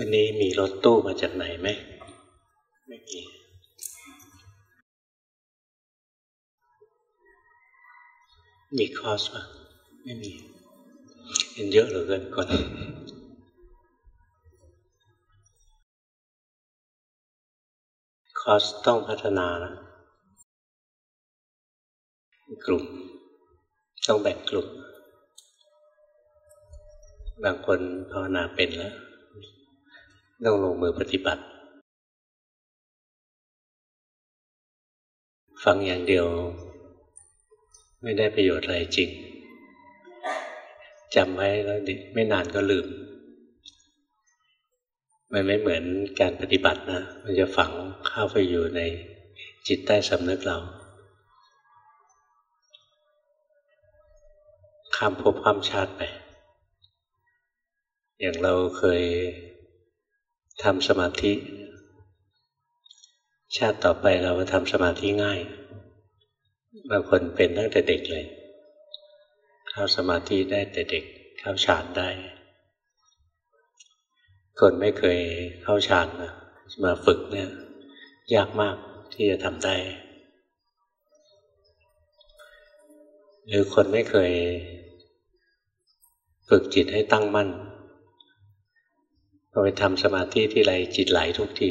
วันนี้มีรถตู้มาจากไหนไหม ไม่มี มีคอสป่ะ ไม่มีเห็นเยอะเหลือเกินก่อนคอสต้องพัฒนานะ กลุ่ม ต้องแบ่งกลุ่ม บางคนภาวนาเป็นแล้ว ต้องลงมือปฏิบัติ ฟังอย่างเดียว ไม่ได้ประโยชน์อะไรจริงจำไว้แล้วไม่นานก็ลืม มันไม่เหมือนการปฏิบัตินะ มันจะฝังเข้าไปอยู่ในจิตใต้สำนึกเราข้ามภพข้ามชาติไป อย่างเราเคย ทำสมาธิ ชาติต่อไปเราทำสมาธิง่าย บางคนเป็นตั้งแต่เด็กเลย เข้าสมาธิได้แต่เด็ก เข้าฌานได้ คนไม่เคยเข้าฌานมาฝึกเนี่ย ยากมากที่จะทำได้ หรือคนไม่เคย ฝึกจิตให้ตั้งมั่น พอไปทำสมาธิที่ไรจิตไหลทุกที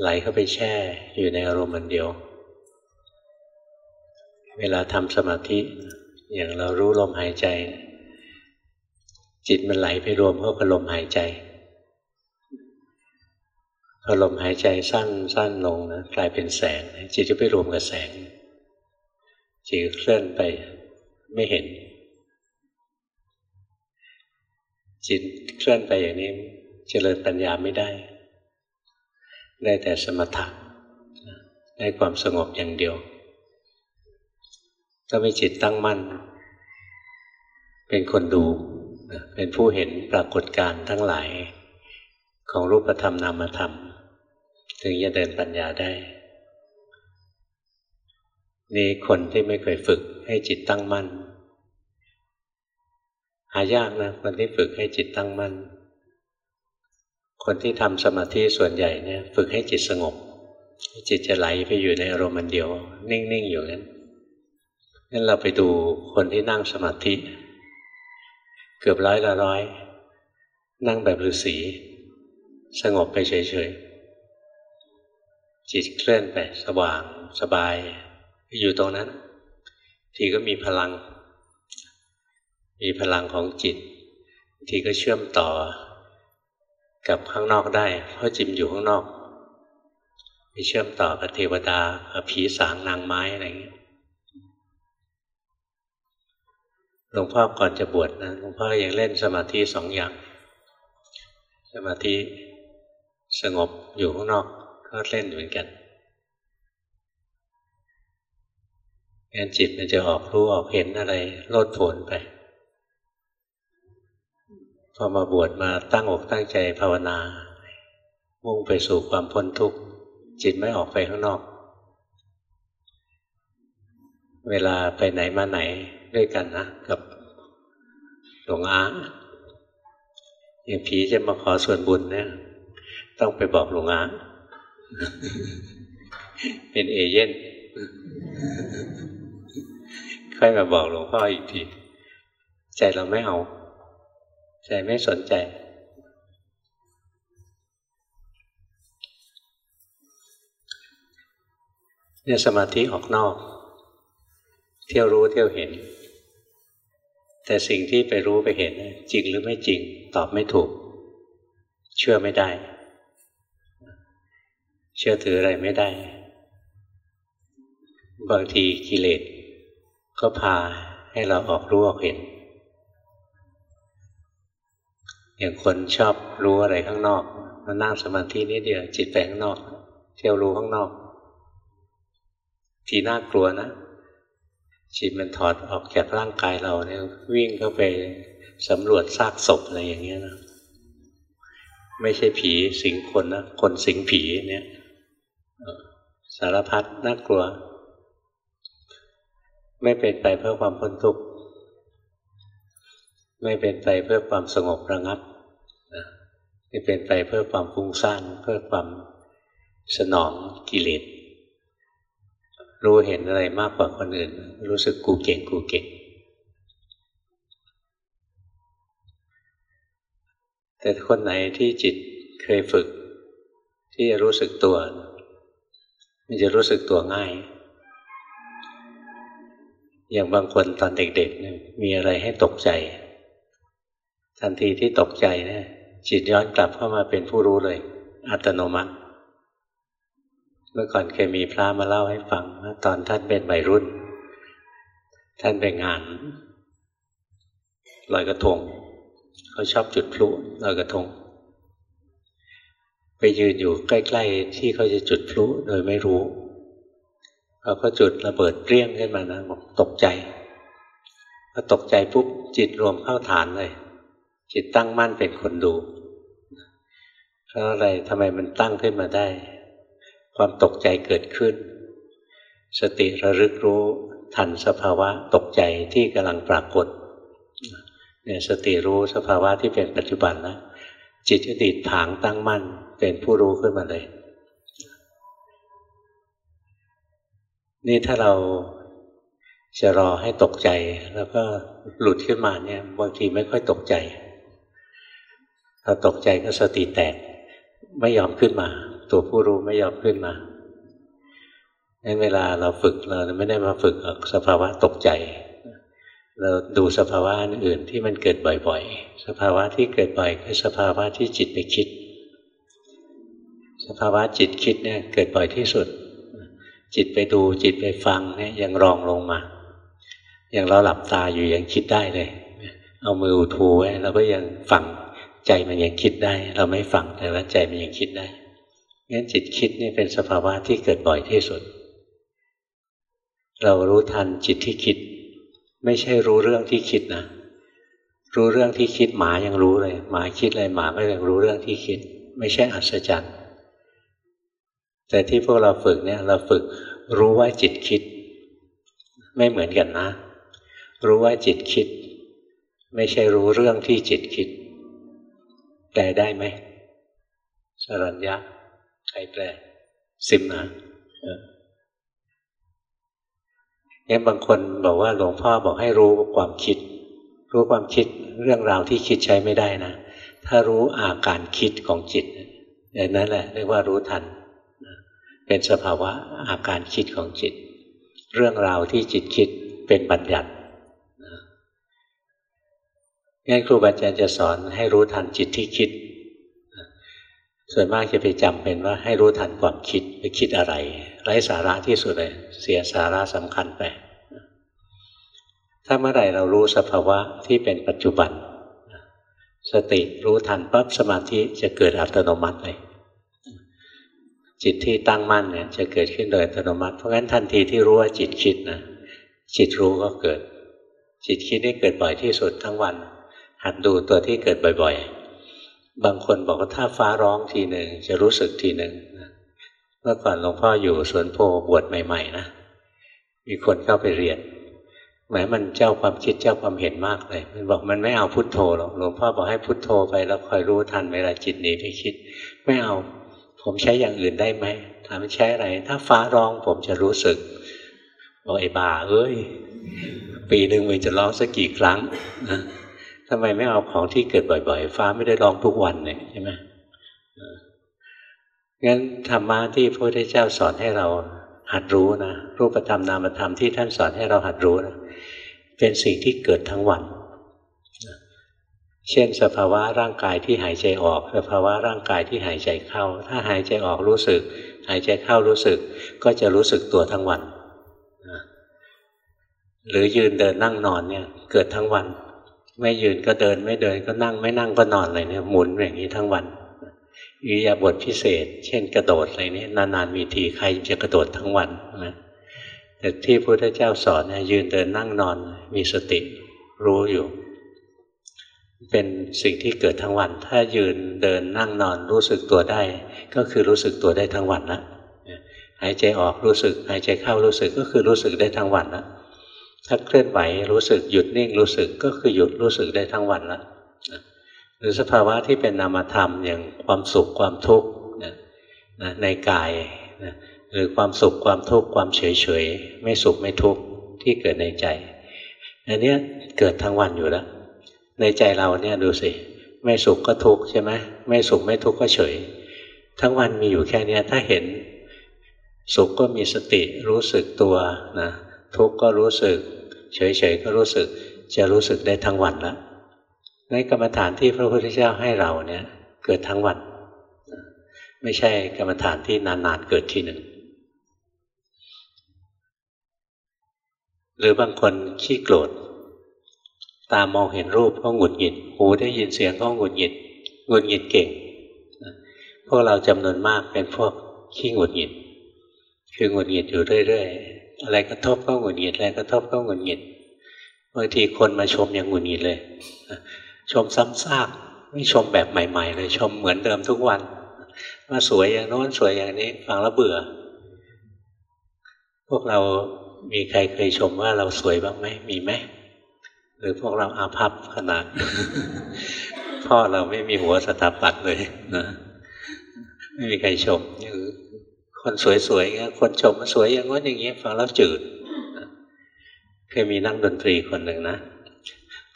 ไหลเข้าไปแช่อยู่ในอารมณ์มันเดียว เวลาทำสมาธิ อย่างเรารู้ลมหายใจ จิตมันไหลไปรวมเข้ากับลมหายใจพอลมหายใจสั้นสั้นลงนะกลายเป็นแสงจิตจะไปรวมกับแสงจิตเคลื่อนไปไม่เห็น จิตเคลื่อนไปอย่างนี้ เจริญปัญญาไม่ได้ ได้แต่สมถะได้ความสงบอย่างเดียวต้องมีจิตตั้งมั่น เป็นคนดู เป็นผู้เห็นปรากฏการณ์ทั้งหลายของรูปธรรมนามธรรม ถึงจะเดินปัญญาได้ นี่คนที่ไม่เคยฝึกให้จิตตั้งมั่นายากนะคนที่ฝึกให้จิตตั้งมั่น คนที่ทำสมาธิส่วนใหญ่เนี่ย ฝึกให้จิตสงบ จิตจะไหลไปอยู่ในอารมณ์มันเดียว นิ่งๆอยู่นั้นงั้นเราไปดูคนที่นั่งสมาธิ เกือบร้อยละร้อย นั่งแบบฤาษีสงบไปเฉยๆ จิตเคลื่อนไปสว่างสบาย อยู่ตรงนั้น ทีก็มีพลัง มีพลังของจิตทีก็เชื่อมต่อกับข้างนอกได้ เพราะจิมอยู่ข้างนอกมีเชื่อมต่อกับเทวดากับผีสางนางไม้อะไรอย่างเงี้หลวงพ่อก่อนจะบวชนะหลวงพ่อยังเล่นสมาธิสองอย่าง สมาธิสงบอยู่ข้างนอกก็เล่นเหมือนกันงั้นจิตมันจะออกรู้ออกเห็นอะไรโลดโผนไป พอมาบวชมาตั้งอกตั้งใจภาวนา มุ่งไปสู่ความพ้นทุกข์ จิตไม่ออกไปข้างนอก เวลาไปไหนมาไหนด้วยกันนะ กับหลวงอาอย่างผีจะมาขอส่วนบุญเนี่ยต้องไปบอกหลวงอาเป็นเอเย่นค่อยมาบอกหลวงพ่ออีกที ใจเราไม่เอา ใจไม่สนใจ เนี่ยสมาธิออกนอก เที่ยวรู้เที่ยวเห็น แต่สิ่งที่ไปรู้ไปเห็น จริงหรือไม่จริง ตอบไม่ถูก เชื่อไม่ได้ เชื่อถืออะไรไม่ได้ บางทีกิเลสก็พาให้เราออกรู้ออกเห็น อย่างคนชอบรู้อะไรข้างนอกมานั่งสมาธินิดเดียวจิตไปข้างนอก เที่ยวรู้ข้างนอก ทีน่ากลัวนะจิตมันถอดออกจากร่างกายเราเนี่ยวิ่งเข้าไปสำรวจซากศพอะไรอย่างเงี้ยนะไม่ใช่ผีสิงคนนะคนสิงผีเนี่ยสารพัดน่ากลัว ไม่เป็นไปเพื่อความพ้นทุกข์ ไม่เป็นไปเพื่อความสงบระงับนะจะเป็นไปเพื่อความฟุ้งซ่านเพื่อความสนองกิเลสรู้เห็นอะไรมากกว่าคนอื่น รู้สึกกูเก่งกูเก่ง แต่คนไหนที่จิตเคยฝึก ที่จะรู้สึกตัวมันจะรู้สึกตัวง่าย อย่างบางคนตอนเด็กๆมีอะไรให้ตกใจ ทันทีที่ตกใจเนี่ยจิตย้อนกลับเข้ามาเป็นผู้รู้เลย อัตโนมัติ เมื่อก่อนเคยมีพระมาเล่าให้ฟังว่าตอนท่านเป็นวัยรุ่น ท่านไปงานลอยกระทงเขาชอบจุดพลุลอยกระทง ไปยืนอยู่ใกล้ ๆ ที่เขาจะจุดพลุโดยไม่รู้เขาก็จุดระเบิดเปรี้ยงขึ้นมานะบอกตกใจพอตกใจปุ๊บจิตรวมเข้าฐานเลย จิตตั้งมั่นเป็นคนดู เพราะอะไรทำไมมันตั้งขึ้นมาได้ ความตกใจเกิดขึ้น สติระลึกรู้ทันสภาวะตกใจที่กำลังปรากฏเนี่ยสติรู้สภาวะที่เป็นปัจจุบันนะจิตจะดีดผางตั้งมั่นเป็นผู้รู้ขึ้นมาเลย นี่ถ้าเราจะรอให้ตกใจ แล้วก็หลุดขึ้นมาเนี่ยบางทีไม่ค่อยตกใจ พอตกใจก็สติแตก ไม่ยอมขึ้นมา ตัวผู้รู้ไม่ยอมขึ้นมางั้นเวลาเราฝึกเราไม่ได้มาฝึกสภาวะตกใจ เราดูสภาวะอื่นที่มันเกิดบ่อย ๆ สภาวะที่เกิดบ่อยคือสภาวะที่จิตไปคิด สภาวะจิตคิดเนี่ยเกิดบ่อยที่สุด จิตไปดูจิตไปฟังเนี่ยยังรองลงมาอย่างเราหลับตาอยู่ยังคิดได้เลย เอามืออุทูไว้เราก็ยังฟัง ใจมันยังคิดได้ เราไม่ฟังแต่ว่าใจมันยังคิดได้งั้นจิตคิดนี่เป็นสภาวะที่เกิดบ่อยที่สุด เรารู้ทันจิตที่คิด ไม่ใช่รู้เรื่องที่คิดนะรู้เรื่องที่คิดหมายังรู้เลย หมาคิดอะไรหมาก็ยังรู้เรื่องที่คิด ไม่ใช่อัศจรรย์แต่ที่พวกเราฝึกเนี่ย เราฝึกรู้ว่าจิตคิด ไม่เหมือนกันนะ รู้ว่าจิตคิด ไม่ใช่รู้เรื่องที่จิตคิด แปลได้ไหมสรัญญาใครแปลซิมนะเนี่ยบางคนบอกว่าหลวงพ่อบอกให้รู้ความคิด รู้ความคิดเรื่องราวที่คิดใช้ไม่ได้นะ ถ้ารู้อาการคิดของจิตอย่างนั้นแหละเรียกว่ารู้ทัน เป็นสภาวะอาการคิดของจิต เรื่องราวที่จิตคิดเป็นบัญญัติ งั้นครูบาอาจารย์จะสอนให้รู้ทันจิตที่คิด ส่วนมากจะไปจำเป็นว่าให้รู้ทันความคิดไปคิดอะไร ไร้สาระที่สุดเลย เสียสาระสำคัญไป ถ้าเมื่อไหร่เรารู้สภาวะที่เป็นปัจจุบัน สติรู้ทันปั๊บสมาธิจะเกิดอัตโนมัติเลยจิตที่ตั้งมั่นเนี่ยจะเกิดขึ้นโดยอัตโนมัติ เพราะงั้นทันทีที่รู้ว่าจิตคิดนะจิตรู้ก็เกิด จิตคิดนี่เกิดบ่อยที่สุดทั้งวัน หัดดูตัวที่เกิดบ่อยๆ บางคนบอกว่าถ้าฟ้าร้องทีหนึ่งจะรู้สึกทีหนึ่งเมื่อก่อนหลวงพ่ออยู่สวนโพบวชใหม่ๆนะมีคนเข้าไปเรียนหมายมันเจ้าความคิดเจ้าความเห็นมากเลยมันบอกมันไม่เอาพุทโธหรอกหลวงพ่อบอกให้พุทโธไปแล้วคอยรู้ทันเวลาจิตหนีไปคิด ไม่เอาผมใช้อย่างอื่นได้ไหมถามใช้อะไร ถ้าฟ้าร้องผมจะรู้สึกบอกไอ้บ้าเอ้ย ปีหนึ่งมันจะร้องสักกี่ครั้งนะ ทำไมไม่เอาของที่เกิดบ่อย ๆ ฟ้าไม่ได้ร้องทุกวันเนี่ยใช่ไหมงั้นธรรมะที่พระพุทธเจ้าสอนให้เราหัดรู้นะรูปธรรมนามธรรมที่ท่านสอนให้เราหัดรู้นะเป็นสิ่งที่เกิดทั้งวัน เช่น สภาวะร่างกายที่หายใจออก สภาวะร่างกายที่หายใจเข้า ถ้าหายใจออกรู้สึก หายใจเข้ารู้สึก ก็จะรู้สึกตัวทั้งวัน หรือยืนเดินนั่งนอนเนี่ยเกิดทั้งวัน ไม่ยืนก็เดิน ไม่เดินก็นั่ง ไม่นั่งก็นอนอะไรเนี่ยหมุนอย่างนี้ทั้งวันอิริยาบถพิเศษ เช่นกระโดดอะไรนี้นานๆมีทีใครจะกระโดดทั้งวันนะแต่ที่พระพุทธเจ้าสอนเนี่ยยืนเดินนั่งนอนมีสติรู้อยู่ เป็นสิ่งที่เกิดทั้งวัน ถ้ายืนเดินนั่งนอนรู้สึกตัวได้ ก็คือรู้สึกตัวได้ทั้งวันละหายใจออกรู้สึกหายใจเข้ารู้สึกก็คือรู้สึกได้ทั้งวันละ ถ้าเคลื่อนไหวรู้สึกหยุดนิ่งรู้สึกก็คือหยุดรู้สึกได้ทั้งวันแล้วหรือสภาวะที่เป็นนามธรรมอย่างความสุขความทุกข์นะในกายนะหรือความสุขความทุกข์ความเฉยเฉยไม่สุขไม่ทุกข์ที่เกิดในใจอันนี้เกิดทั้งวันอยู่แล้ว ในใจเราเนี่ยดูสิไม่สุขก็ทุกข์ใช่ไหมไม่สุขไม่ทุกข์ก็เฉย ทั้งวันมีอยู่แค่นี้ถ้าเห็นสุขก็มีสติรู้สึกตัวนะทุกข์ก็รู้สึก เฉยๆก็รู้สึกจะรู้สึกได้ทั้งวันแล้วในกรรมฐานที่พระพุทธเจ้าให้เราเนี่ยเกิดทั้งวัน ไม่ใช่กรรมฐานที่นานๆเกิดทีหนึ่ง หรือบางคนขี้โกรธตามองเห็นรูปก็หงุดหงิด หูได้ยินเสียงก็หงุดหงิดหงุดหงิดเก่ง พวกเราจำนวนมากเป็นพวกขี้หงุดหงิด คือหงุดหงิดอยู่เรื่อย อะไรกระทบก็หงุดหงิดอะไรกระทบก็หงุดหงิดบางทีคนมาชมยังหงุดหงิดเลยชมซ้ำซากไม่ชมแบบใหม่ ๆ เลยชมเหมือนเดิมทุกวันว่าสวยอย่างโน้นสวยอย่างนี้ ฟังแล้วเบื่อ พวกเรามีใครเคยชมว่าเราสวยบ้างไหมมีไหมหรือพวกเราอาภัพขนาด พ่อเราไม่มีหัวสถาปัตย์เลยนะไม่มีใครชม คนสวยๆคนชมสวยอย่างนี้อย่างนี้ฟังแล้วจืดเคยมีนักดนตรีคนหนึ่งนะ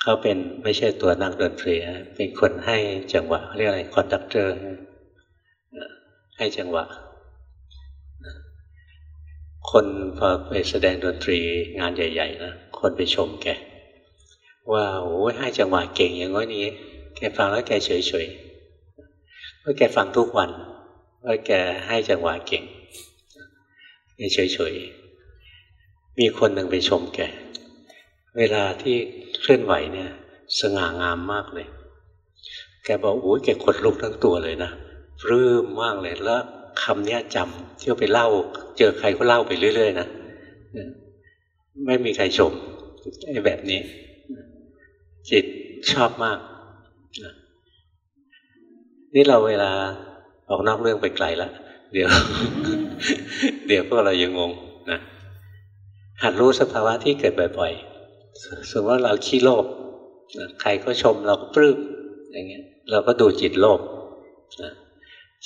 เขาเป็นไม่ใช่ตัวนักดนตรีเป็นคนให้จังหวะเรียกอะไร conductor ให้จังหวะ คนพอไปแสดงดนตรีงานใหญ่ ๆ นะคนไปชมแกว่าโอ้ให้จังหวะเก่งอย่างนี้แกฟังแล้วแกเฉยๆเพราะแกฟังทุกวันว่าแกให้จังหวะเก่ง เฉยๆ มีคนหนึ่งไปชมแก เวลาที่เคลื่อนไหวเนี่ย สง่างามมากเลย แกบอกโอ้ยแกขดลุกทั้งตัวเลยนะปลื้มมากเลยแล้วคำนี้จำเที่ยวไปเล่า เจอใครก็เล่าไปเรื่อยๆนะไม่มีใครชมไอ้แบบนี้ จิตชอบมาก นี่เราเวลาออกนอกเรื่องไปไกลแล้วเดี๋ยว เดี๋ยวพวกเรายังงงนะหัดรู้สภาวะที่เกิดบ่อยๆสมมติว่าเราขี้โลภใครก็ชมเราก็ปลื้มอย่างเงี้ย เราก็ดูจิตโลภ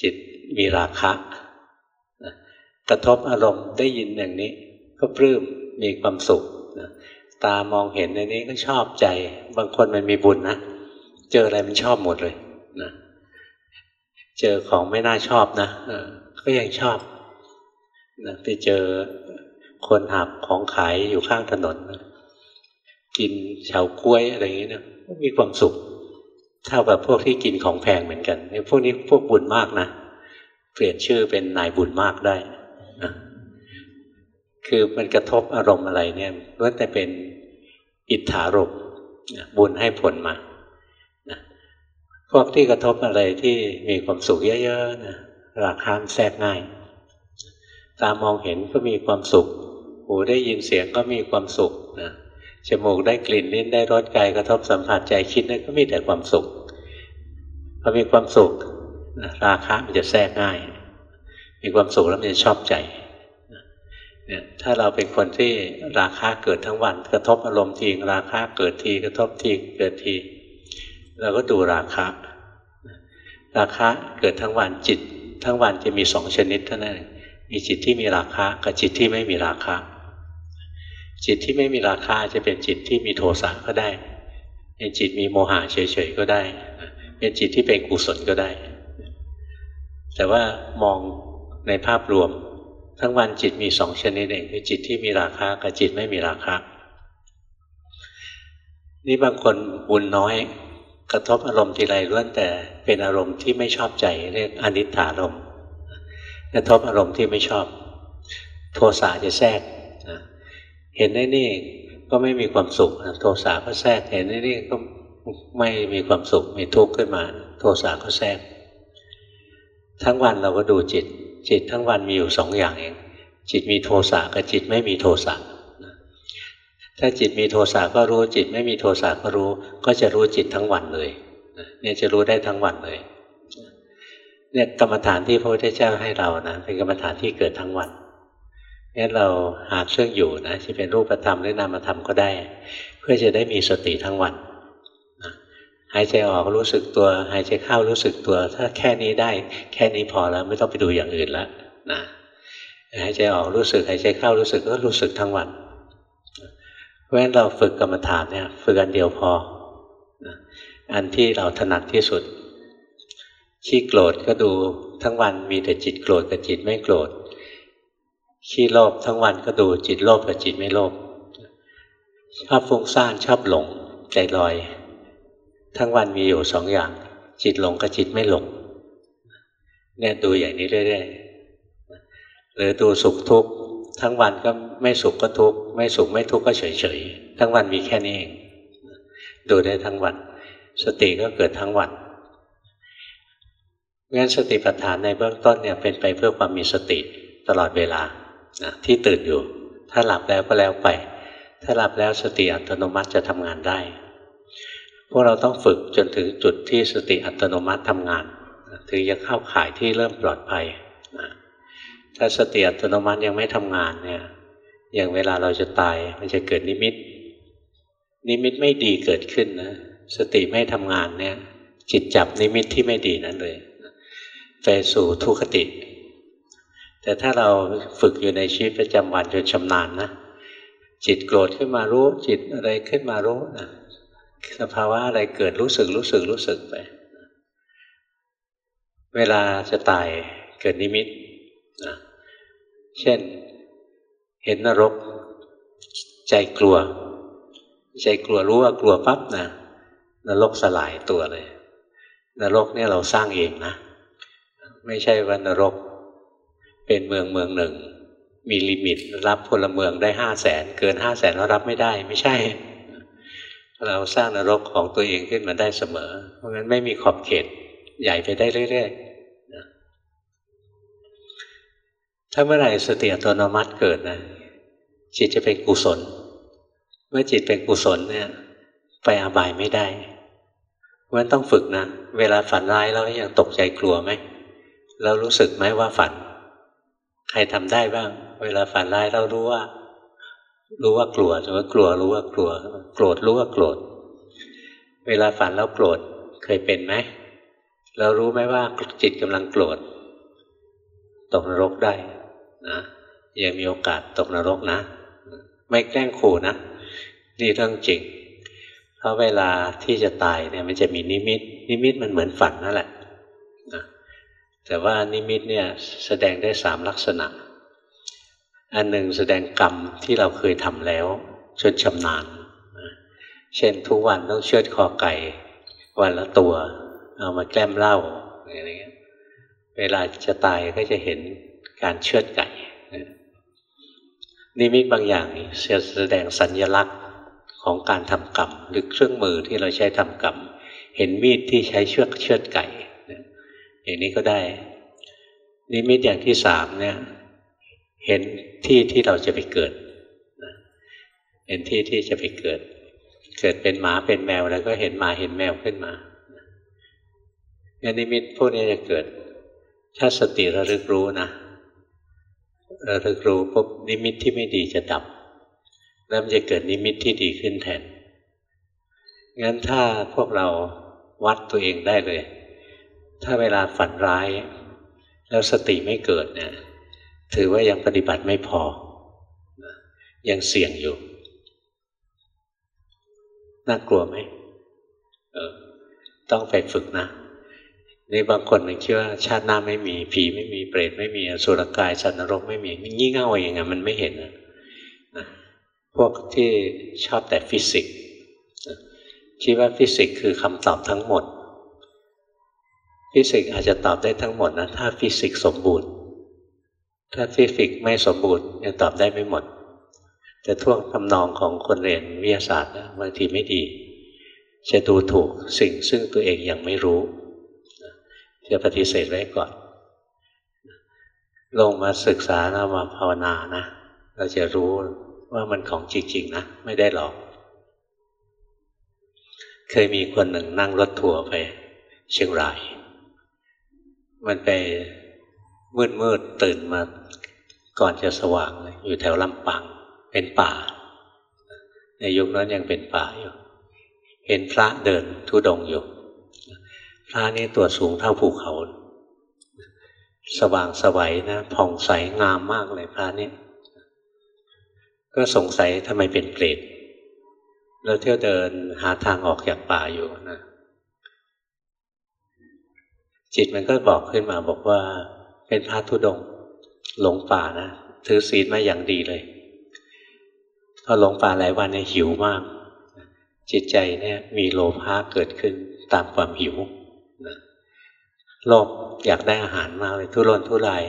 จิตมีราคะกระทบอารมณ์ได้ยินอย่างนี้ ก็ปลื้มมีความสุขตามองเห็นในนี้ก็ชอบใจ บางคนมันมีบุญนะ เจออะไรมันชอบหมดเลยนะเจอของไม่น่าชอบนะก็ยังชอบ นะไปเจอคนหับของขายอยู่ข้างถนนนะกินเฉาก้วยอะไรอย่างนี้นะมีความสุข เท่ากับพวกที่กินของแพงเหมือนกันพวกนี้พวกบุญมากนะเปลี่ยนชื่อเป็นนายบุญมากได้นะคือมันกระทบอารมณ์อะไรเนี่ยล้วนแต่เป็นอิทธารมบุญให้ผลมานะพวกที่กระทบอะไรที่มีความสุขเยอะๆนะราคามแทรกง่าย ตามองเห็นก็มีความสุข หูได้ยินเสียงก็มีความสุขนะจมูกได้กลิ่นลิ้นได้รสกายกระทบสัมผัสใจคิดนั่นก็มีแต่ความสุขพอมีความสุขราคะมันจะแทรกง่าย มีความสุขแล้วมันจะชอบใจเนี่ยถ้าเราเป็นคนที่ราคาเกิดทั้งวัน กระทบอารมณ์ทีราคาเกิดทีกระทบทีเกิดทีเราก็ดูราคาราคาเกิดทั้งวันจิต ทั้งวันจะมีสองชนิดเท่านั้น มีจิตที่มีราคากับจิตที่ไม่มีราคาจิตที่ไม่มีราคาจะเป็นจิตที่มีโทสะก็ได้ เป็นจิตมีโมหะเฉยๆก็ได้ เป็นจิตที่เป็นกุศลก็ได้ แต่ว่ามองในภาพรวม ทั้งวันจิตมีสองชนิดเองคือจิตที่มีราคะกับจิตไม่มีราคะนี่บางคนบุญน้อย กระทบอารมณ์ทีไรล้วนแต่เป็นอารมณ์ที่ไม่ชอบใจเรียกอนิจฐารม กระทบอารมณ์ที่ไม่ชอบ โทสะจะแทรกเห็นได้นี่ก็ไม่มีความสุขโทสะก็แทรกเห็นได้นี่ก็ไม่มีความสุขมีทุกข์ขึ้นมา โทสะก็แทรก ทั้งวันเราก็ดูจิต จิตทั้งวันมีอยู่สองอย่างเองจิตมีโทสะกับจิตไม่มีโทสะถ้าจิตมีโทสะก็รู้จิตไม่มีโทสะก็รู้ ก็จะรู้จิตทั้งวันเลยเนี่ยจะรู้ได้ทั้งวันเลย เนี่ยกรรมฐานที่พระพุทธเจ้าให้เรานะเป็นกรรมฐานที่เกิดทั้งวันงั้นเราหาเครื่องอยู่นะจะเป็นรูปธรรมหรือนามธรรมก็ได้ เพื่อจะได้มีสติทั้งวันหายใจออกรู้สึกตัวหายใจเข้ารู้สึกตัว ถ้าแค่นี้ได้ แค่นี้พอแล้วไม่ต้องไปดูอย่างอื่นแล้วนะหายใจออกรู้สึกหายใจเข้ารู้สึกก็รู้สึกทั้งวัน เพราะฉะนั้นเราฝึกกรรมฐานเนี่ยฝึกอันเดียวพอ อันที่เราถนัดที่สุด ขี้โกรธก็ดูทั้งวันมีแต่จิตโกรธกับจิตไม่โกรธขี้โลภทั้งวันก็ดูจิตโลภกับจิตไม่โลภชอบฟุ้งซ่านชอบหลงใจลอย ทั้งวันมีอยู่สองอย่าง จิตหลงกับจิตไม่หลงเนี่ยดูอย่างนี้เรื่อยๆหรือดูสุขทุกข์ทั้งวันก็ไม่สุขก็ทุกข์ไม่สุขไม่ทุกข์ก็เฉยๆทั้งวันมีแค่นี้เองดูได้ทั้งวัน สติก็เกิดทั้งวัน งั้นสติปัฏฐานในเบื้องต้นเนี่ยเป็นไปเพื่อความมีสติตลอดเวลานะที่ตื่นอยู่ ถ้าหลับแล้วก็แล้วไป ถ้าหลับแล้วสติอัตโนมัติจะทำงานได้ พวกเราต้องฝึกจนถึงจุดที่สติอัตโนมัติทำงานถึงจะเข้าข่ายที่เริ่มปลอดภัยนะถ้าสติอัตโนมัติยังไม่ทำงานเนี่ยอย่างเวลาเราจะตายมันจะเกิดนิมิต นิมิตไม่ดีเกิดขึ้นนะสติไม่ทำงานเนี่ย จิตจับนิมิตที่ไม่ดีนั้นเลย ไปสู่ทุคติ แต่ถ้าเราฝึกอยู่ในชีวิตประจำวันจนชำนาญนะ จิตโกรธขึ้นมารู้จิตอะไรขึ้นมารู้นะสภาวะอะไรเกิดรู้สึกรู้สึกรู้สึกไป เวลาจะตายเกิดนิมิตนะเช่นเห็นนรก ใจกลัว ใจกลัวรู้ว่ากลัวปั๊บนะนรกสลายตัวเลยนรกเนี่ยเราสร้างเองนะ ไม่ใช่วันนรก เป็นเมืองเมืองหนึ่ง มีลิมิตรับพลเมืองได้ห้าแสนเกินห้าแสนเรารับไม่ได้ ไม่ใช่ เราสร้างนรกของตัวเองขึ้นมาได้เสมอ เพราะงั้นไม่มีขอบเขตใหญ่ไปได้เรื่อยๆถ้าเมื่อไหร่สติอัตโนมัติเกิดนะจิตจะเป็นกุศล เมื่อจิตเป็นกุศลเนี่ย ไปอาบายไม่ได้เพราะฉะนั้นต้องฝึกนะ เวลาฝันร้ายแล้วยังตกใจกลัวไหม เรารู้สึกไหมว่าฝัน ใครทำได้บ้าง เวลาฝันร้ายเรารู้ว่า รู้ว่ากลัวสมมติกลัวรู้ว่ากลัว โกรธรู้ว่าโกรธ เวลาฝันแล้วโกรธเคยเป็นไหมเรารู้ไหมว่าจิตกำลังโกรธตกนรกได้นะยังมีโอกาสตกนรกนะ ไม่แกล้งขู่นะ นี่เรื่องจริง เพราะเวลาที่จะตายเนี่ยมันจะมีนิมิต นิมิตมันเหมือนฝันนั่นแหละ แต่ว่านิมิตเนี่ยแสดงได้สามลักษณะ อันหนึ่งแสดงกรรมที่เราเคยทำแล้วจนชำนาญเช่นทุกวันต้องเชือดคอไก่ วันละตัว เอามาแกล้มเหล้าอะไรเงี้ยเวลาจะตายก็จะเห็นการเชือดไก่นิมิตบางอย่างจะแสดงสัญญลักษณ์ของการทำกรรมหรือเครื่องมือที่เราใช้ทำกรรม เห็นมีดที่ใช้เชือกเชือดไก่ อย่างนี้ก็ได้ นิมิตอย่างที่สามเนี่ย เห็นที่ที่เราจะไปเกิดเห็นที่ที่จะไปเกิด เกิดเป็นหมาเป็นแมวแล้วก็เห็นหมาเห็นแมวขึ้นมาเนี่ยนิมิตพวกนี้จะเกิด ถ้าสติระลึกรู้นะระลึกรู้ปุ๊บนิมิตที่ไม่ดีจะดับเริ่มจะเกิดนิมิตที่ดีขึ้นแทนงั้นถ้าพวกเราวัดตัวเองได้เลย ถ้าเวลาฝันร้าย แล้วสติไม่เกิดเนี่ยถือว่ายังปฏิบัติไม่พอ ยังเสี่ยงอยู่ น่ากลัวไหมเออ ต้องไปฝึกนะนี่บางคนมันคิดว่าชาติหน้าไม่มี ผีไม่มีเปรตไม่มีสุรกายสัตว์นรกไม่มีมันงี่เง่าอย่างไงมันไม่เห็นนะพวกที่ชอบแต่ฟิสิกส์คิดว่าฟิสิกส์คือคำตอบทั้งหมด ฟิสิกส์อาจจะตอบได้ทั้งหมดนะถ้าฟิสิกส์สมบูรณ์ ถ้าฟิสิกส์ไม่สมบูรณ์ยังตอบได้ไม่หมดแต่ท่วงทำนองของคนเรียนวิทยาศาสตร์นะบางทีไม่ดี จะดูถูกสิ่งซึ่งตัวเองยังไม่รู้ จะปฏิเสธไว้ก่อน ลองมาศึกษาแล้วมาภาวนานะ เราจะรู้ว่ามันของจริง ๆ นะ ไม่ได้หรอก เคยมีคนหนึ่งนั่งรถทัวร์ไปเชียงราย มันไปมืดมืดตื่นมาก่อนจะสว่างเลยอยู่แถวลำปางเป็นป่า ในยุคนั้นยังเป็นป่าอยู่ เห็นพระเดินทุดงอยู่ พระนี่ตัวสูงเท่าภูเขา สว่างสวัยนะผ่องใสงามมากเลยพระนี่ก็สงสัยทำไมเป็นเปรตแล้วเที่ยวเดินหาทางออกจากป่าอยู่นะ จิตมันก็บอกขึ้นมาบอกว่า เป็นพระธุดงหลงป่านะถือศีลมาอย่างดีเลยพอหลงป่าหลายวันเนี่ยหิวมาก จิตใจเนี่ยมีโลภะเกิดขึ้นตามความหิวนะโลภอยากได้อาหารมากเลยทุรนทุราย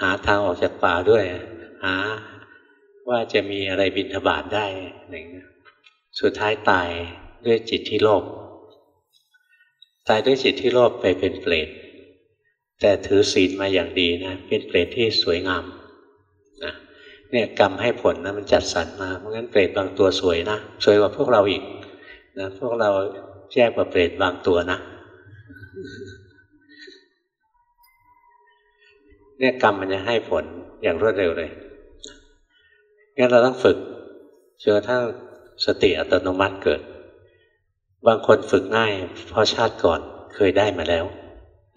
หาทางออกจากป่าด้วย หาว่าจะมีอะไรบินทบาทได้อะไรเงี้ยสุดท้ายตายด้วยจิตที่โลภ ตายด้วยจิตที่โลภไปเป็นเปรตแต่ถือศีลมาอย่างดีนะเป็นเปรตที่สวยงามนะเนี่ยกรรมให้ผลนะมันจัดสรรมาเพราะงั้นเปรตบางตัวสวยนะสวยกว่าพวกเราอีกนะพวกเราแย่กว่าเปรตบางตัวนะเนี่ยกรรมมันจะให้ผลอย่างรวดเร็วเลยงั้นเราต้องฝึกจนกระทั่งสติอัตโนมัติเกิด บางคนฝึกง่ายเพราะชาติก่อนเคยได้มาแล้ว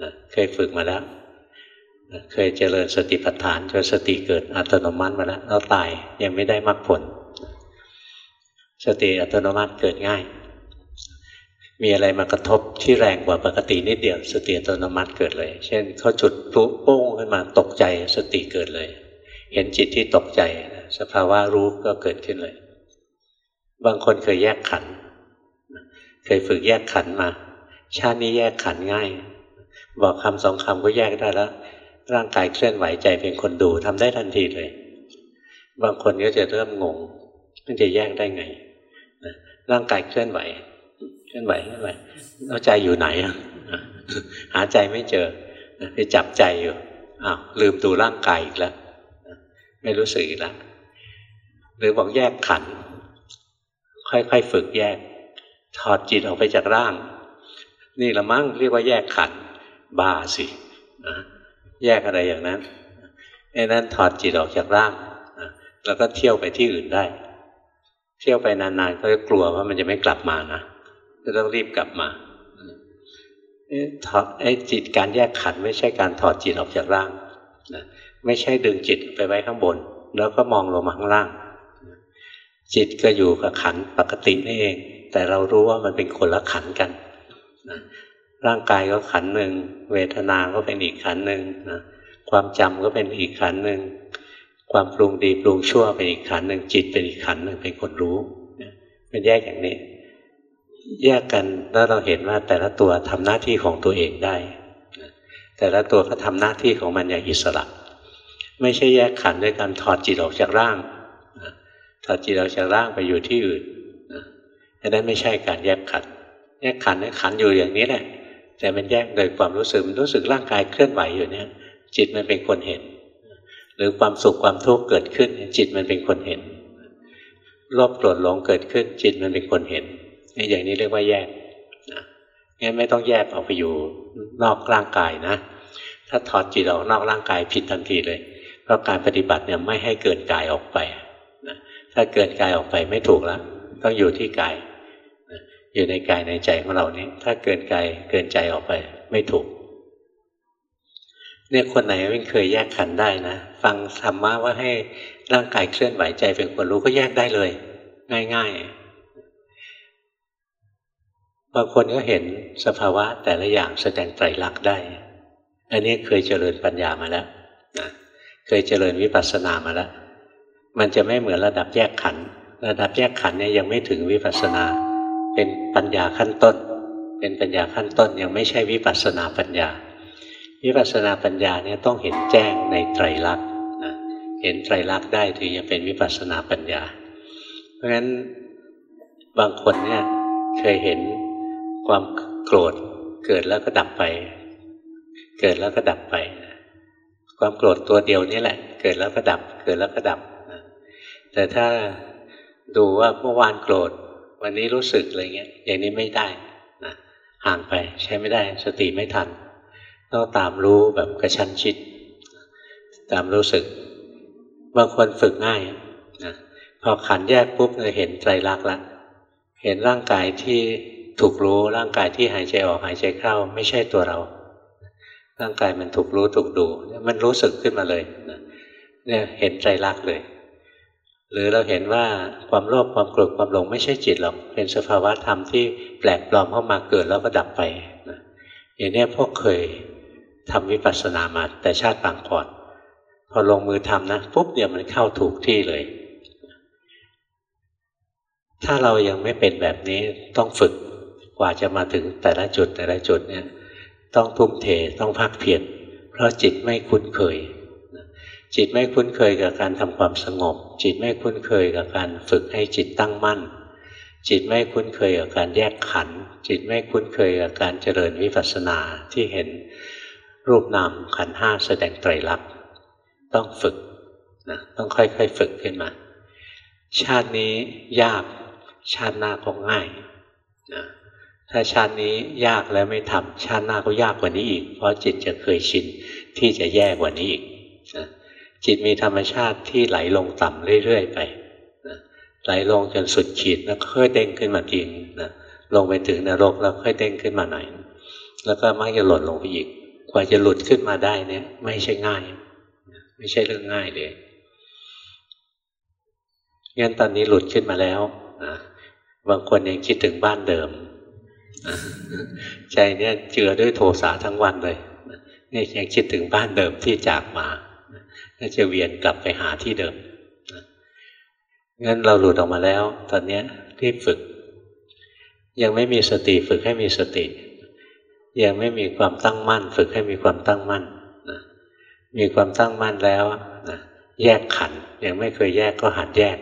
นะเคยฝึกมาแล้วนะเคยเจริญสติปัฏฐานจนสติเกิดอัตโนมัติมาแล้วแล้วตายยังไม่ได้มรรคผล สติอัตโนมัติเกิดง่าย มีอะไรมากระทบที่แรงกว่าปกตินิดเดียวสติอัตโนมัติเกิดเลย เช่นเขาจุดพลุโป้งขึ้นมาตกใจสติเกิดเลย เห็นจิตที่ตกใจสภาวะรู้ก็เกิดขึ้นเลย บางคนเคยแยกขัน เคยฝึกแยกขันมา ชาตินี้แยกขันง่าย บอกคำสองคำก็แยกได้แล้ว ร่างกายเคลื่อนไหวใจเป็นคนดูทำได้ทันทีเลย บางคนก็จะเริ่มงงมันจะแยกได้ไงร่างกายเคลื่อนไหว เคลื่อนไหวเคลื่อนไหวแล้วใจอยู่ไหนหาใจไม่เจอไปจับใจอยู่อ้าวลืมดูร่างกายอีกแล้วไม่รู้สึกอีกแล้วหรือบอกแยกขัน ค่อยๆฝึกแยก ถอดจิตออกไปจากร่าง นี่ละมั้งเรียกว่าแยกขันบ้าสินะแยกอะไรอย่างนั้นไอ้นั้นถอดจิตออกจากร่างนะแล้วก็เที่ยวไปที่อื่นได้ เที่ยวไปนานๆก็จะกลัวว่ามันจะไม่กลับมานะจะต้องรีบกลับมาถอดไอ้จิตการแยกขันไม่ใช่การถอดจิตออกจากร่างนะไม่ใช่ดึงจิตไปไว้ข้างบน แล้วก็มองลงมาข้างล่าง จิตก็อยู่กับขันปกตินี่เอง แต่เรารู้ว่ามันเป็นคนละขันกันนะร่างกายก็ขันหนึ่ง เวทนาก็เป็นอีกขันหนึ่งนะความจำก็เป็นอีกขันหนึ่ง ความปรุงดีปรุงชั่วเป็นอีกขันหนึ่งจิตเป็นอีกขันหนึ่งเป็นคนรู้เป็นแยกอย่างนี้ แยกกันแล้วเราเห็นว่าแต่ละตัวทำหน้าที่ของตัวเองได้ แต่ละตัวก็ทำหน้าที่ของมันอย่างอิสระ ไม่ใช่แยกขันด้วยการถอดจิตออกจากร่างถอดจิตออกจากร่างไปอยู่ที่อื่น อันนั้นไม่ใช่การแยกขันแยกขันขันอยู่อย่างนี้แหละแต่มันแยกโดยความรู้สึกมันรู้สึกร่างกายเคลื่อนไหวอยู่เนี่ย จิตมันเป็นคนเห็น หรือความสุขความทุกข์เกิดขึ้น จิตมันเป็นคนเห็นรอบโกรธหลงเกิดขึ้น จิตมันเป็นคนเห็นอย่างนี้เรียกว่าแยกนะงั้นไม่ต้องแยกออกไปอยู่นอกร่างกายนะ ถ้าถอดจิตออกนอกร่างกายผิดทันทีเลย เพราะการปฏิบัติเนี่ยไม่ให้เกินกายออกไปนะถ้าเกินกายออกไปไม่ถูกแล้ว ต้องอยู่ที่กายอยู่ในกายในใจของเรานี้ถ้าเกินกายเกินใจออกไป ไม่ถูก เนี่ยคนไหนไม่เคยแยกขันได้นะฟังธรรมะว่าให้ร่างกายเคลื่อนไหวใจเป็นคนรู้ก็แยกได้เลย ง่ายๆบางคนก็เห็นสภาวะแต่ละอย่างแสดงไตรลักษณ์ได้ อันนี้เคยเจริญปัญญามาแล้วนะเคยเจริญวิปัสสนามาแล้ว มันจะไม่เหมือนระดับแยกขัน ระดับแยกขันเนี่ยยังไม่ถึงวิปัสสนา เป็นปัญญาขั้นต้น เป็นปัญญาขั้นต้นยังไม่ใช่วิปัสสนาปัญญา วิปัสสนาปัญญาเนี่ยต้องเห็นแจ้งในไตรลักษณ์นะเห็นไตรลักษณ์ได้ถึงจะเป็นวิปัสสนาปัญญา เพราะฉะนั้นบางคนเนี่ยเคยเห็นความโกรธเกิดแล้วก็ดับไป เกิดแล้วก็ดับไป ความโกรธตัวเดียวนี่แหละ เกิดแล้วก็ดับ เกิดแล้วก็ดับ แต่ถ้า ดูว่าเมื่อวานโกรธ วันนี้รู้สึกอะไรเงี้ย อย่างนี้ไม่ได้นะห่างไปใช้ไม่ได้ สติไม่ทันต้องตามรู้แบบกระชั้นชิด ตามรู้สึก บางคนฝึกง่ายนะพอขันแยกปุ๊บเลยเห็นไตรลักษณ์ละเห็นร่างกายที่ถูกรู้ร่างกายที่หายใจออกหายใจเข้า ไม่ใช่ตัวเรา ร่างกายมันถูกรู้ถูกดู มันรู้สึกขึ้นมาเลยเนี่ยเห็นใจรักเลย หรือเราเห็นว่าความโลภความโกรธความหลงไม่ใช่จิตหรอก เป็นสภาวะธรรมที่แปลกปลอมเข้ามาเกิดแล้วก็ดับไปนะอย่างนี้พวกเคยทำวิปัสสนามาแต่ชาติปางก่อน พอลงมือทำนะปุ๊บเดี๋ยวมันเข้าถูกที่เลย ถ้าเรายังไม่เป็นแบบนี้ต้องฝึกกว่าจะมาถึงแต่ละจุดแต่ละจุดเนี่ย ต้องทุ่มเทต้องพักเพียรเพราะจิตไม่คุ้นเคย จิตไม่คุ้นเคยกับการทำความสงบ จิตไม่คุ้นเคยกับการฝึกให้จิตตั้งมั่น จิตไม่คุ้นเคยกับการแยกขัน จิตไม่คุ้นเคยกับการเจริญวิปัสสนาที่เห็นรูปนามขันห้าแสดงไตรลักษณ์ต้องฝึกนะต้องค่อยๆฝึกขึ้นมา ชาตินี้ยากชาติหน้าก็ง่ายนะถ้าชาตินี้ยากแล้วไม่ทำชาติหน้าก็ยากกว่านี้อีก เพราะจิตจะเคยชินที่จะแย่กว่านี้อีกนะ จิตมีธรรมชาติที่ไหลลงต่ำเรื่อยๆไปนะไหลลงจนสุดขีดแล้วค่อยเด้งขึ้นมาทีนะลงไปถึงนรกแล้วค่อยเด้งขึ้นมาหน่อย แล้วก็มักจะหล่นลงไปอีก กว่าจะหลุดขึ้นมาได้เนี่ย ไม่ใช่ง่าย ไม่ใช่เรื่องง่ายเลยงั้นตอนนี้หลุดขึ้นมาแล้วนะบางคนยังคิดถึงบ้านเดิม ใจเนี่ยเจือด้วยโทสะทั้งวันเลยนี่ยังคิดถึงบ้านเดิมที่จากมา ก็จะเวียนกลับไปหาที่เดิมงั้นเราหลุดออกมาแล้ว ตอนนี้รีบฝึก ยังไม่มีสติฝึกให้มีสติ ยังไม่มีความตั้งมั่น ฝึกให้มีความตั้งมั่นนะมีความตั้งมั่นแล้วนะแยกขันยังไม่เคยแยกก็หัดแยก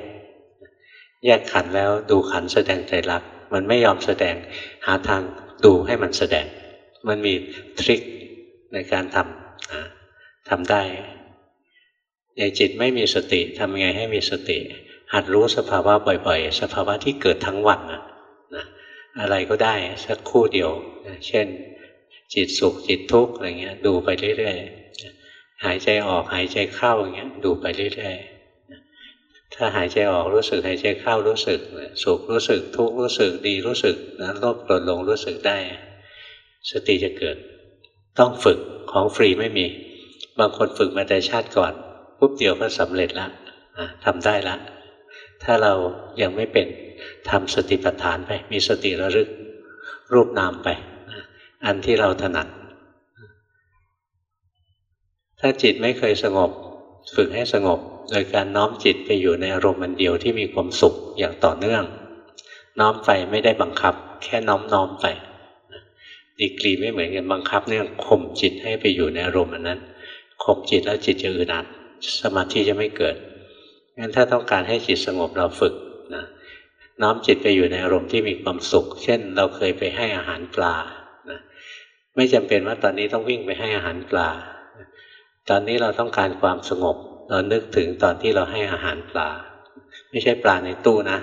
แยกขันแล้วดูขันแสดงใจรัก มันไม่ยอมแสดงหาทางดูให้มันแสดง มันมีทริคในการทำทำได้ อย่างจิตไม่มีสติทำยังไงให้มีสติ หัดรู้สภาวะบ่อยๆ สภาวะที่เกิดทั้งวันนะอะไรก็ได้สักคู่เดียวเช่น จิตสุขจิตทุกข์อะไรเงี้ย ดูไปเรื่อยๆหายใจออกหายใจเข้าอย่างเงี้ย ดูไปเรื่อยๆถ้าหายใจออกรู้สึกหายใจเข้ารู้สึกสุขรู้สึกทุกข์รู้สึกดีรู้สึกนะลภโกลงรู้สึกได้ สติจะเกิด ต้องฝึกของฟรีไม่มี บางคนฝึกมาแต่ชาติก่อน ปุ๊บเดียวก็สำเร็จแล้วทำได้ละถ้าเรายังไม่เป็นทำสติปัฏฐานไป มีสติระลึกรูปนามไป อันที่เราถนัด ถ้าจิตไม่เคยสงบ ฝึกให้สงบ โดยการน้อมจิตไปอยู่ในอารมณ์มันเดียวที่มีความสุขอย่างต่อเนื่อง น้อมไปไม่ได้บังคับ แค่น้อมน้อมไปดีกรีไม่เหมือนกันบังคับเนี่ยข่มจิตให้ไปอยู่ในอารมณ์อันั้นข่มจิตแล้วจิตจะอึดอัด สมาธิจะไม่เกิดงั้นถ้าต้องการให้จิตสงบเราฝึกนะน้อมจิตไปอยู่ในอารมณ์ที่มีความสุข เช่น เราเคยไปให้อาหารปลานะไม่จำเป็นว่าตอนนี้ต้องวิ่งไปให้อาหารปลา ตอนนี้เราต้องการความสงบ เรานึกถึงตอนที่เราให้อาหารปลา ไม่ใช่ปลาในตู้นะ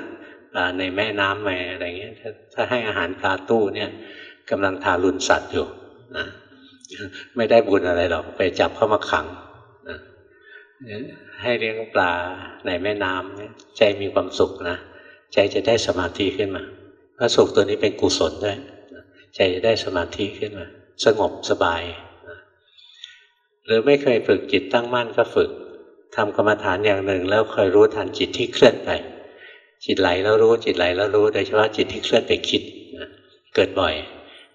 ปลาในแม่น้ำอะไรเงี้ย ถ้าให้อาหารปลาตู้เนี่ยกำลังทารุณสัตว์อยู่นะไม่ได้บุญอะไรหรอกไปจับเข้ามาขัง ให้เลี้ยงปลาในแม่น้ำใจมีความสุขนะใจจะได้สมาธิขึ้นมาพระสุขตัวนี้เป็นกุศลด้วยใจจะได้สมาธิขึ้นมา สงบสบาย หรือไม่เคยฝึกจิตตั้งมั่นก็ฝึกทำกรรมฐานอย่างหนึ่ง แล้วคอยรู้ทันจิตที่เคลื่อนไป จิตไหลแล้วรู้จิตไหลแล้วรู้โดยเฉพาะจิตที่เคลื่อนไปคิดนะเกิดบ่อย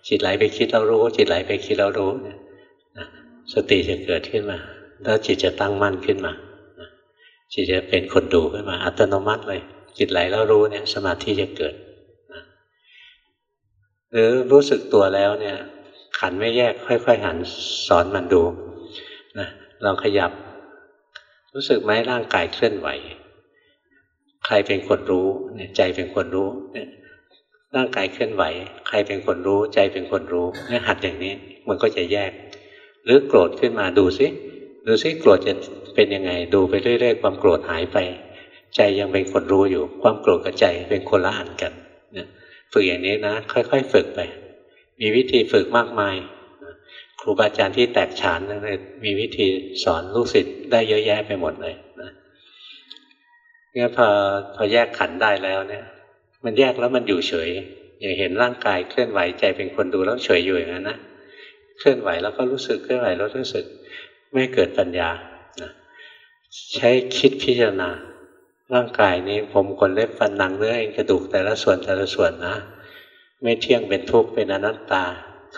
จิตไหลไปคิดแล้วรู้ จิตไหลไปคิดแล้วรู้นะสติจะเกิดขึ้นมา แล้วจิตจะตั้งมั่นขึ้นมาจิตจะเป็นคนดูขึ้นมา อัตโนมัติเลย จิตไหลแล้วรู้เนี่ย สมาธิจะเกิดหรือรู้สึกตัวแล้วเนี่ย ขันไม่แยกค่อยๆหันสอนมันดูนะลองขยับ รู้สึกไหมร่างกายเคลื่อนไหว ใครเป็นคนรู้เนี่ยใจเป็นคนรู้เนี่ยร่างกายเคลื่อนไหว ใครเป็นคนรู้ ใจเป็นคนรู้เนี่ยหัดอย่างนี้ มันก็จะแยก หรือโกรธขึ้นมาดูซิ ดูซิโกรธจะเป็นยังไงดูไปเรื่อยๆความโกรธหายไป ใจยังเป็นคนรู้อยู่ ความโกรธกับใจเป็นคนละอันกันฝึกอย่างนี้นะ ค่อย ๆ ฝึกไป มีวิธีฝึกมากมายครูบาอาจารย์ที่แตกฉานเลยมีวิธีสอนลูกศิษย์ได้เยอะแยะไปหมดเลยนะงั้นพอพอแยกขันได้แล้วเนี่ย มันแยกแล้วมันอยู่เฉย อย่างเห็นร่างกายเคลื่อนไหวใจเป็นคนดูแล้วเฉยอยู่อย่างนั้นนะเคลื่อนไหวแล้วก็รู้สึกเคลื่อนไหวแล้วรู้สึก ไม่เกิดปัญญาใช้คิดพิจารณา ร่างกายนี้ผมขนเล็บฟันหนังเนื้อเอ็นกระดูกแต่ละส่วนแต่ละส่วนนะ ไม่เที่ยงเป็นทุกข์เป็นอนัตตา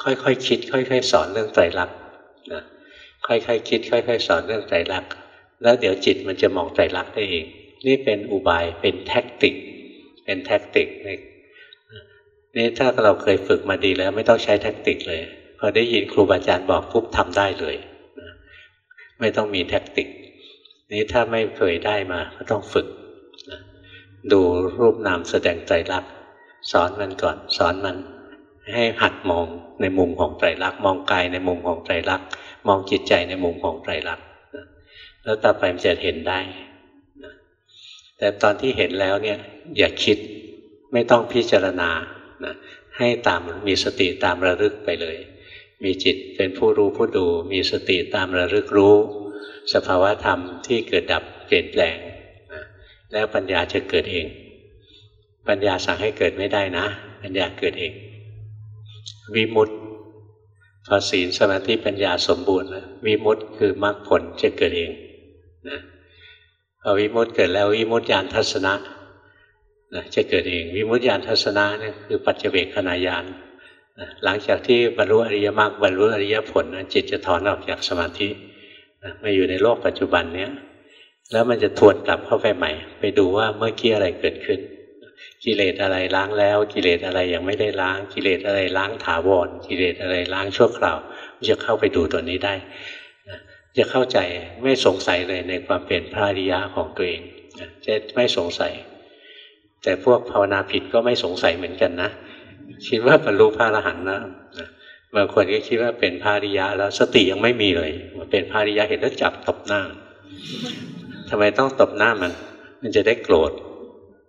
ค่อยๆคคิด ค่อย ๆ สอนเรื่องไตรลักษณ์นะค่อยๆคคิด ค่อย ๆ สอนเรื่องไตรลักษณ์แล้วเดี๋ยวจิตมันจะมองไตรลักษณ์ได้เอง นี่เป็นอุบายเป็น tactic เป็น tactic นี่ถ้าเราเคยฝึกมาดีแล้วไม่ต้องใช้ tactic เลยพอได้ยินครูบาอาจารย์บอกปุ๊บทำได้เลย ไม่ต้องมี tactic นี้ถ้าไม่เคยได้มา ก็ต้องฝึกดูรูปนามแสดงไตรลักษณ์สอนมันก่อน สอนมัน ให้หัดมองในมุมของไตรลักษณ์มองกายในมุมของไตรลักษณ์มองจิตใจในมุมของไตรลักษณ์แล้วต่อไปมันจะเห็นได้แต่ตอนที่เห็นแล้วเนี่ย อย่าคิดไม่ต้องพิจารณานะให้ตามมีสติตามระลึกไปเลย มีจิตเป็นผู้รู้ผู้ดู มีสติตามระลึกรู้ สภาวะธรรมที่เกิดดับเปลี่ยนแปลงนะแล้วปัญญาจะเกิดเอง ปัญญาสั่งให้เกิดไม่ได้นะ ปัญญาเกิดเอง วิมุตติพอศีลสมาธิปัญญาสมบูรณ์แล้ววิมุตติคือมรรคผลจะเกิดเองนะพอวิมุตติเกิดแล้ววิมุตติญาณทัศนะนะจะเกิดเอง วิมุตติญาณทัศนะนี่คือปัจเจเวกขณะญาณน หลังจากที่บรรลุอริยมรรคบรรลุอริยผลจิตจะถอนออกจากสมาธิมาอยู่ในโลกปัจจุบันเนี้ยแล้วมันจะทวนกลับเข้าไปใหม่ ไปดูว่าเมื่อกี้อะไรเกิดขึ้น กิเลสอะไรล้างแล้ว กิเลสอะไรยังไม่ได้ล้าง กิเลสอะไรล้างถาวรกิเลสอะไรล้างชั่วคราวจะเข้าไปดูตัวนี้ได้จะเข้าใจไม่สงสัยเลยในความเป็นพระอริยะของตัวเองจะไม่สงสัย แต่พวกภาวนาผิดก็ไม่สงสัยเหมือนกันนะ คิดว่าบรรลุพระอรหันต์นะบางคนก็คิดว่าเป็นพระริยะแล้วสติยังไม่มีเลยเป็นพระริยะเห็นแล้วจับตบหน้าทำไมต้องตบหน้ามัน มันจะได้โกรธ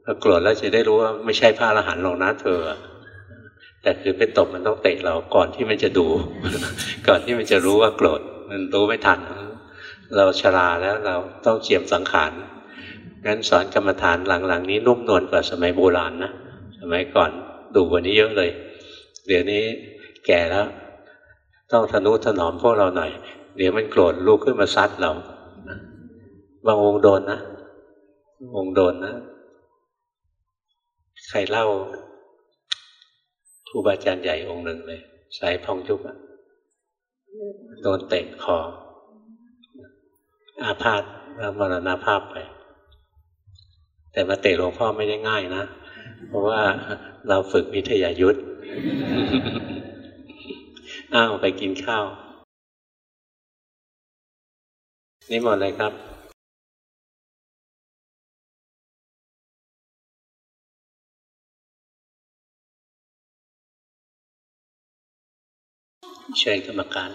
พอโกรธแล้วจะได้รู้ว่าไม่ใช่พระอรหันต์หรอกนะเธอ แต่คือไปตบมันต้องเตะเราก่อนที่มันจะดู ก่อนที่มันจะรู้ว่าโกรธมันรู้ไม่ทัน เราชราแล้วเราต้องเจียมสังขารงั้นสอนกรรมฐานหลังๆ นี้นุ่มนวลกว่าสมัยโบราณนะสมัยก่อน ดูกว่านี้เยอะเลย เดี๋ยวนี้แก่แล้ว ต้องทนุถนอมพวกเราหน่อย เดี๋ยวมันโกรธลุกขึ้นมาซัดเราบางองค์โดนนะองค์โดนนะ ใครเล่าครูบาอาจารย์ใหญ่องค์หนึ่งเลย สายพองยุบอะโดนเตะคอ อาพาธแล้วมรณาภาพไป แต่มาเตะหลวงพ่อไม่ได้ง่ายนะ เพราะว่าเราฝึกวิทยายุทธ์อ้าวไปกินข้าว นี่หมดเลยครับเชิญกรรมการ